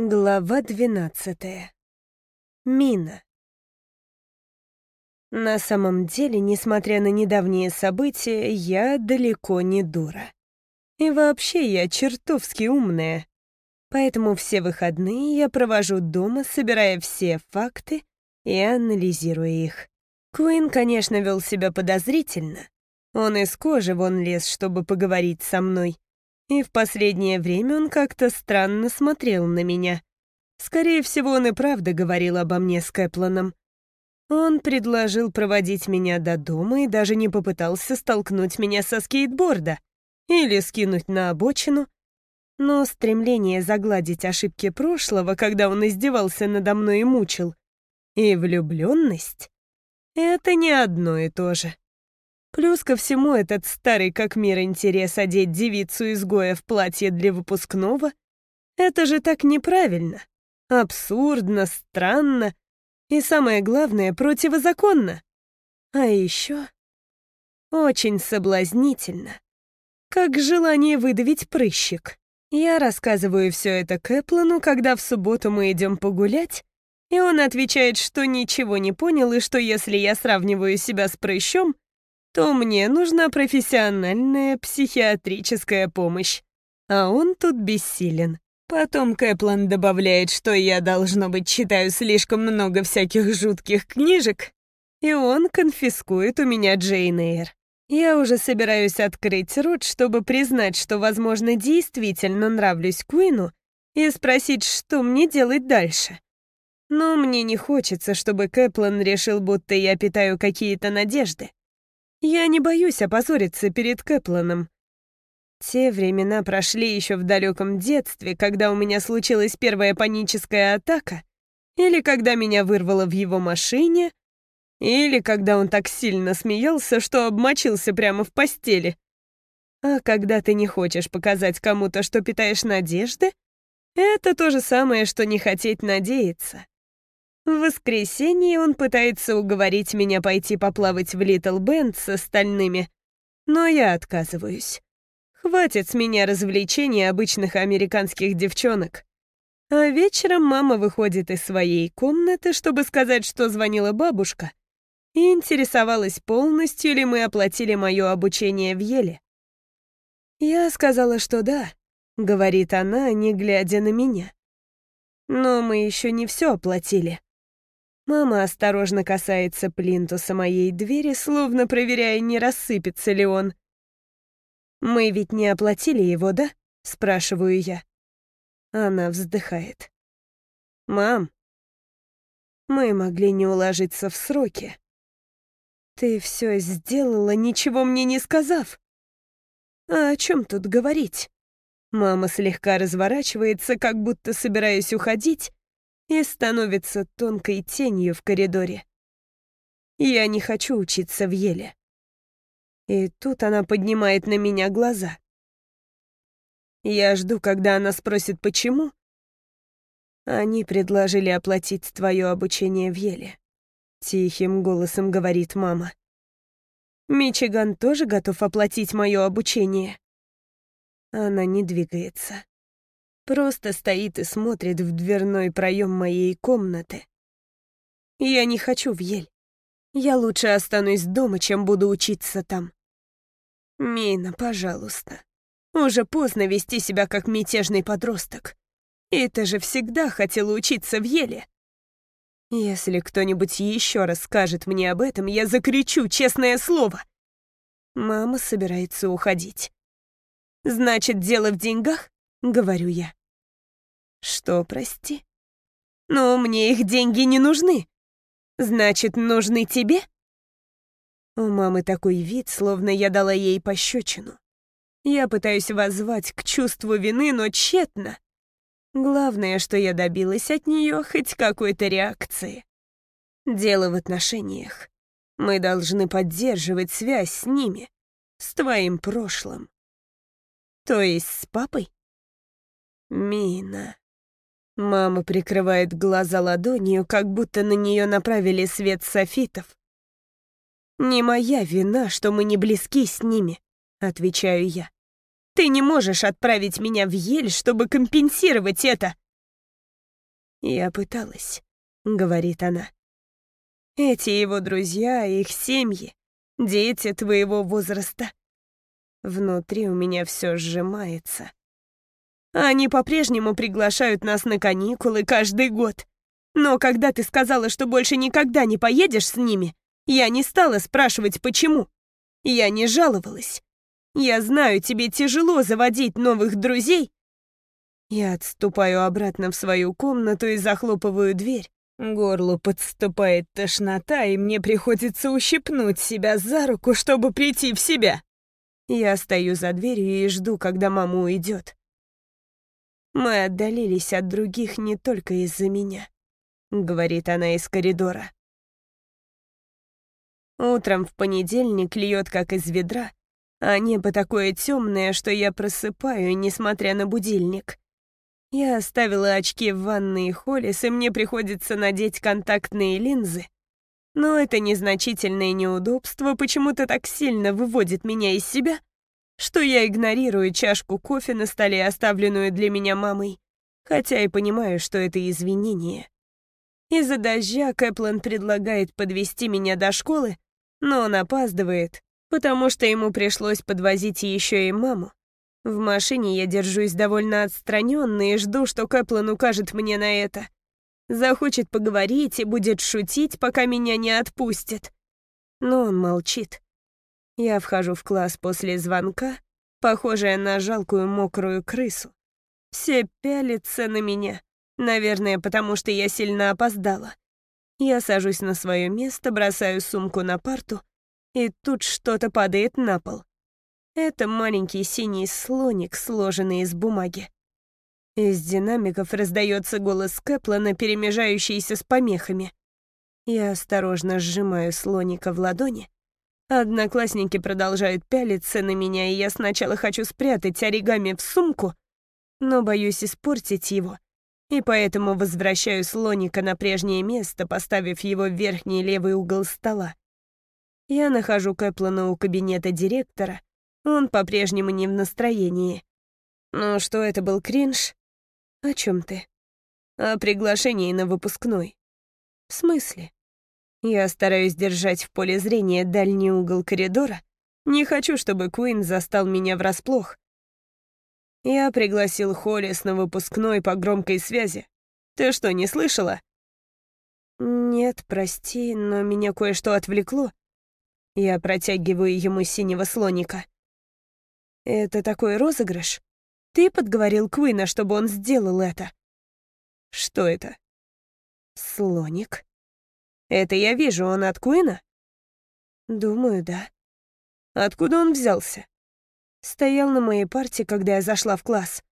Глава двенадцатая. Мина. На самом деле, несмотря на недавние события, я далеко не дура. И вообще я чертовски умная. Поэтому все выходные я провожу дома, собирая все факты и анализируя их. Куин, конечно, вел себя подозрительно. Он из кожи вон лез, чтобы поговорить со мной. И в последнее время он как-то странно смотрел на меня. Скорее всего, он и правда говорил обо мне с Кэпланом. Он предложил проводить меня до дома и даже не попытался столкнуть меня со скейтборда или скинуть на обочину. Но стремление загладить ошибки прошлого, когда он издевался надо мной и мучил, и влюбленность — это не одно и то же. Плюс ко всему этот старый как мир интерес одеть девицу-изгоя в платье для выпускного — это же так неправильно, абсурдно, странно и, самое главное, противозаконно. А еще очень соблазнительно, как желание выдавить прыщик. Я рассказываю все это Кэплану, когда в субботу мы идем погулять, и он отвечает, что ничего не понял, и что если я сравниваю себя с прыщом — то мне нужна профессиональная психиатрическая помощь. А он тут бессилен. Потом Кэплан добавляет, что я, должно быть, читаю слишком много всяких жутких книжек, и он конфискует у меня Джейн Эйр. Я уже собираюсь открыть рот, чтобы признать, что, возможно, действительно нравлюсь Куину, и спросить, что мне делать дальше. Но мне не хочется, чтобы Кэплан решил, будто я питаю какие-то надежды. Я не боюсь опозориться перед Кэпланом. Те времена прошли еще в далеком детстве, когда у меня случилась первая паническая атака, или когда меня вырвало в его машине, или когда он так сильно смеялся, что обмочился прямо в постели. А когда ты не хочешь показать кому-то, что питаешь надежды, это то же самое, что не хотеть надеяться. В воскресенье он пытается уговорить меня пойти поплавать в Литл Бенд с остальными, но я отказываюсь. Хватит с меня развлечений обычных американских девчонок. А вечером мама выходит из своей комнаты, чтобы сказать, что звонила бабушка, и интересовалась, полностью ли мы оплатили мое обучение в Еле. Я сказала, что да, говорит она, не глядя на меня. Но мы еще не все оплатили. Мама осторожно касается плинтуса моей двери, словно проверяя, не рассыпется ли он. «Мы ведь не оплатили его, да?» — спрашиваю я. Она вздыхает. «Мам, мы могли не уложиться в сроки. Ты все сделала, ничего мне не сказав. А о чем тут говорить?» Мама слегка разворачивается, как будто собираясь уходить, и становится тонкой тенью в коридоре. Я не хочу учиться в Еле. И тут она поднимает на меня глаза. Я жду, когда она спросит, почему. Они предложили оплатить твое обучение в Еле. Тихим голосом говорит мама. Мичиган тоже готов оплатить мое обучение. Она не двигается. Просто стоит и смотрит в дверной проем моей комнаты. Я не хочу в Ель. Я лучше останусь дома, чем буду учиться там. Мина, пожалуйста. Уже поздно вести себя как мятежный подросток. И ты же всегда хотела учиться в Еле. Если кто-нибудь еще раз скажет мне об этом, я закричу, честное слово. Мама собирается уходить. Значит, дело в деньгах? Говорю я. Что, прости? Но мне их деньги не нужны. Значит, нужны тебе? У мамы такой вид, словно я дала ей пощечину. Я пытаюсь воззвать к чувству вины, но тщетно. Главное, что я добилась от нее хоть какой-то реакции. Дело в отношениях. Мы должны поддерживать связь с ними, с твоим прошлым. То есть с папой? Мина. Мама прикрывает глаза ладонью, как будто на нее направили свет софитов. «Не моя вина, что мы не близки с ними», — отвечаю я. «Ты не можешь отправить меня в Ель, чтобы компенсировать это». Я пыталась, говорит она. Эти его друзья, их семьи, дети твоего возраста. Внутри у меня все сжимается. Они по-прежнему приглашают нас на каникулы каждый год. Но когда ты сказала, что больше никогда не поедешь с ними, я не стала спрашивать, почему. Я не жаловалась. Я знаю, тебе тяжело заводить новых друзей. Я отступаю обратно в свою комнату и захлопываю дверь. Горлу подступает тошнота, и мне приходится ущипнуть себя за руку, чтобы прийти в себя. Я стою за дверью и жду, когда мама уйдет. Мы отдалились от других не только из-за меня, говорит она из коридора. Утром в понедельник льет как из ведра, а небо такое темное, что я просыпаю, несмотря на будильник. Я оставила очки в ванной Холлис, и мне приходится надеть контактные линзы. Но это незначительное неудобство почему-то так сильно выводит меня из себя, что я игнорирую чашку кофе на столе, оставленную для меня мамой, хотя и понимаю, что это извинение. Из-за дождя Кэплан предлагает подвести меня до школы, но он опаздывает, потому что ему пришлось подвозить еще и маму. В машине я держусь довольно отстраненно и жду, что Кэплан укажет мне на это. Захочет поговорить и будет шутить, пока меня не отпустит. Но он молчит. Я вхожу в класс после звонка, похожая на жалкую мокрую крысу. Все пялятся на меня, наверное, потому что я сильно опоздала. Я сажусь на свое место, бросаю сумку на парту, и тут что-то падает на пол. Это маленький синий слоник, сложенный из бумаги. Из динамиков раздается голос Кэплана, перемежающийся с помехами. Я осторожно сжимаю слоника в ладони. Одноклассники продолжают пялиться на меня, и я сначала хочу спрятать оригами в сумку, но боюсь испортить его и поэтому возвращаю слоника на прежнее место, поставив его в верхний левый угол стола. Я нахожу Кэплана у кабинета директора, он по-прежнему не в настроении. Ну что, это был кринж? О чем ты? О приглашении на выпускной. В смысле? Я стараюсь держать в поле зрения дальний угол коридора. Не хочу, чтобы Куин застал меня врасплох. Я пригласил Холлис на выпускной по громкой связи. Ты что, не слышала? Нет, прости, но меня кое-что отвлекло. Я протягиваю ему синего слоника. Это такой розыгрыш? Ты подговорил Куина, чтобы он сделал это. Что это? Слоник. Это я вижу, он от Куина? Думаю, да. Откуда он взялся? стоял на моей парте, когда я зашла в класс.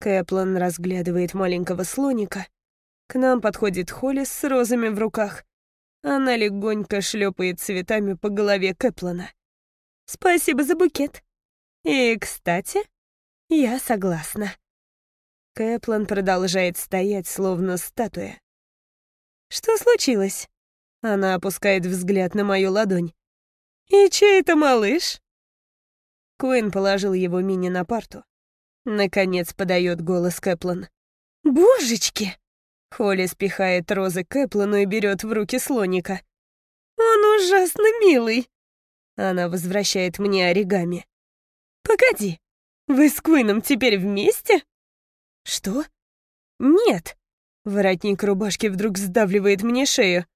Кэплан разглядывает маленького слоника. К нам подходит Холли с розами в руках. Она легонько шлепает цветами по голове Кэплана. «Спасибо за букет. И, кстати, я согласна». Кэплан продолжает стоять, словно статуя. «Что случилось?» Она опускает взгляд на мою ладонь. «И чей это малыш?» Куин положил его мини на парту. Наконец подает голос Кэплан. «Божечки!» Холли спихает розы Кэплану и берет в руки слоника. «Он ужасно милый!» Она возвращает мне оригами. «Погоди, вы с Куином теперь вместе?» «Что?» «Нет!» Воротник рубашки вдруг сдавливает мне шею.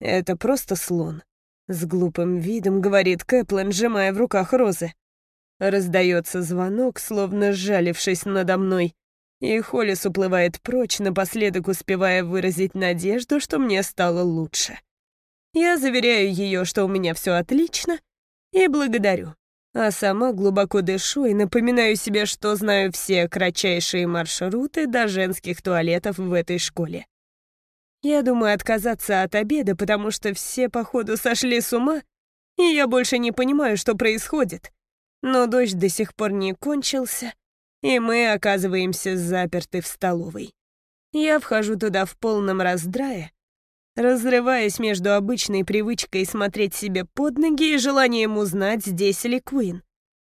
«Это просто слон», с глупым видом говорит Кэплин, сжимая в руках розы. Раздается звонок, словно сжалившись надо мной, и Холлис уплывает прочь, напоследок успевая выразить надежду, что мне стало лучше. Я заверяю ее, что у меня все отлично, и благодарю. А сама глубоко дышу и напоминаю себе, что знаю все кратчайшие маршруты до женских туалетов в этой школе. Я думаю отказаться от обеда, потому что все, походу, сошли с ума, и я больше не понимаю, что происходит. Но дождь до сих пор не кончился, и мы оказываемся заперты в столовой. Я вхожу туда в полном раздрае, разрываясь между обычной привычкой смотреть себе под ноги и желанием узнать, здесь ли Куин.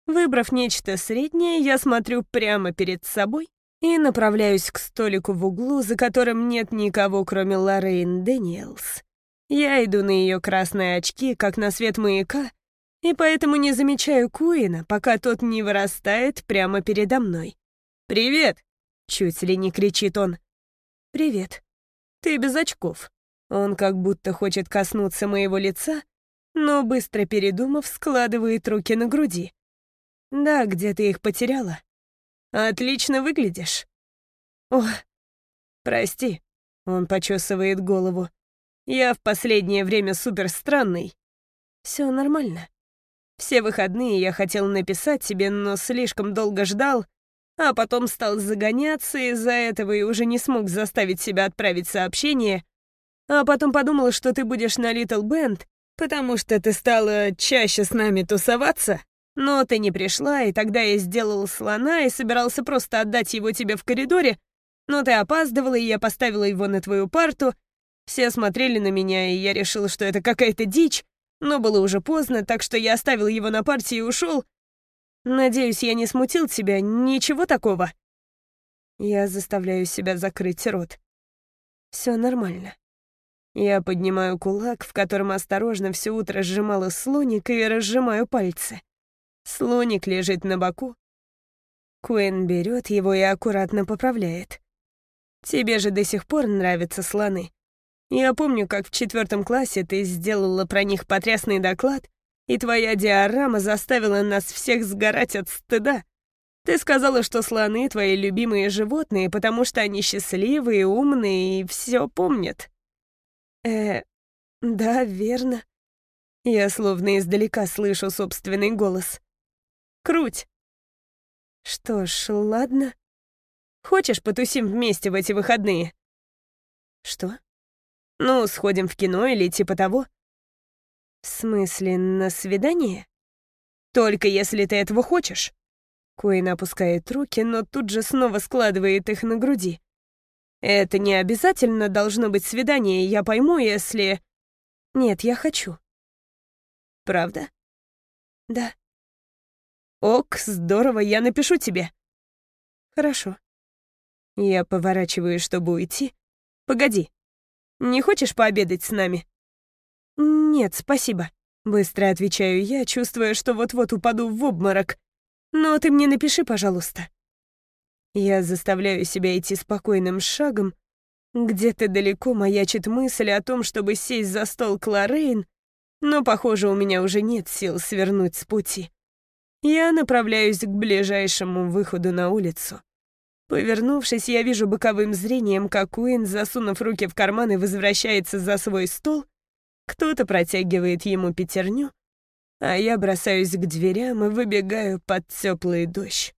Выбрав нечто среднее, я смотрю прямо перед собой и направляюсь к столику в углу, за которым нет никого, кроме Лоррейн Дэниелс. Я иду на ее красные очки, как на свет маяка, и поэтому не замечаю Куина, пока тот не вырастает прямо передо мной. «Привет!» — чуть ли не кричит он. «Привет. Ты без очков». Он как будто хочет коснуться моего лица, но быстро передумав, складывает руки на груди. «Да, где ты их потеряла?» «Отлично выглядишь». «О, прости», — он почесывает голову. «Я в последнее время супер странный». «Все нормально. Все выходные я хотел написать тебе, но слишком долго ждал, а потом стал загоняться из-за этого и уже не смог заставить себя отправить сообщение, а потом подумал, что ты будешь на Little Band, потому что ты стала чаще с нами тусоваться, но ты не пришла, и тогда я сделал слона и собирался просто отдать его тебе в коридоре, но ты опаздывала, и я поставила его на твою парту, все смотрели на меня, и я решил, что это какая-то дичь, но было уже поздно, так что я оставил его на партии и ушел. Надеюсь, я не смутил тебя, ничего такого. Я заставляю себя закрыть рот. Все нормально. Я поднимаю кулак, в котором осторожно все утро сжимала слоник, и разжимаю пальцы. Слоник лежит на боку. Куин берет его и аккуратно поправляет. Тебе же до сих пор нравятся слоны. Я помню, как в четвертом классе ты сделала про них потрясный доклад, и твоя диорама заставила нас всех сгорать от стыда. Ты сказала, что слоны — твои любимые животные, потому что они счастливые, умные и все помнят. Э, да, верно. Я словно издалека слышу собственный голос. Круть. Что ж, ладно. Хочешь, потусим вместе в эти выходные? Что? Ну, сходим в кино или типа того. В смысле, на свидание? Только если ты этого хочешь. Куин опускает руки, но тут же снова складывает их на груди. Это не обязательно должно быть свидание, я пойму, если... Нет, я хочу. Правда? Да. Ок, здорово, я напишу тебе. Хорошо. Я поворачиваюсь, чтобы уйти. Погоди. Не хочешь пообедать с нами?» «Нет, спасибо», — быстро отвечаю я, чувствуя, что вот-вот упаду в обморок. «Но ты мне напиши, пожалуйста». Я заставляю себя идти спокойным шагом. Где-то далеко маячит мысль о том, чтобы сесть за стол Кларейн, но, похоже, у меня уже нет сил свернуть с пути. Я направляюсь к ближайшему выходу на улицу. Повернувшись, я вижу боковым зрением, как Уин, засунув руки в карманы, возвращается за свой стол. Кто-то протягивает ему пятерню, а я бросаюсь к дверям и выбегаю под теплый дождь.